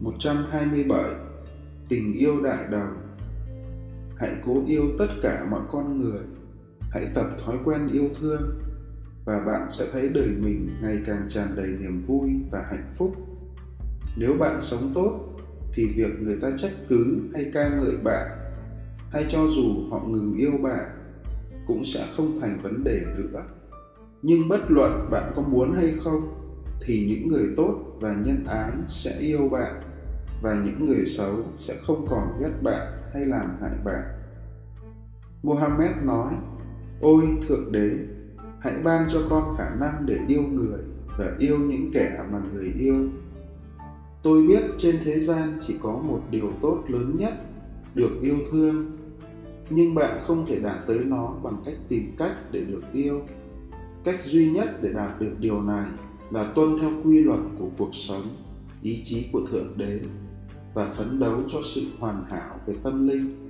127 Tình yêu đại đồng. Hãy cố yêu tất cả mọi con người. Hãy tập thói quen yêu thương. Và bạn sẽ thấy đời mình ngày càng tràn đầy niềm vui và hạnh phúc. Nếu bạn sống tốt, thì việc người ta trách cứ hay ca ngợi bạn, hay cho dù họ ngừng yêu bạn, cũng sẽ không thành vấn đề nữa. Nhưng bất luận bạn có muốn hay không, thì những người tốt và nhân ái sẽ yêu bạn và những người xấu sẽ không còn ghét bạn hay làm hại bạn. Mohammed nói, Ôi Thượng Đế, hãy ban cho con khả năng để yêu người và yêu những kẻ mà người yêu. Tôi biết trên thế gian chỉ có một điều tốt lớn nhất, được yêu thương. Nhưng bạn không thể đạt tới nó bằng cách tìm cách để được yêu. Cách duy nhất để đạt được điều này là tuân theo quy luật của cuộc sống ý chí của thượng đế và phấn đấu cho sự hoàn hảo về tâm linh.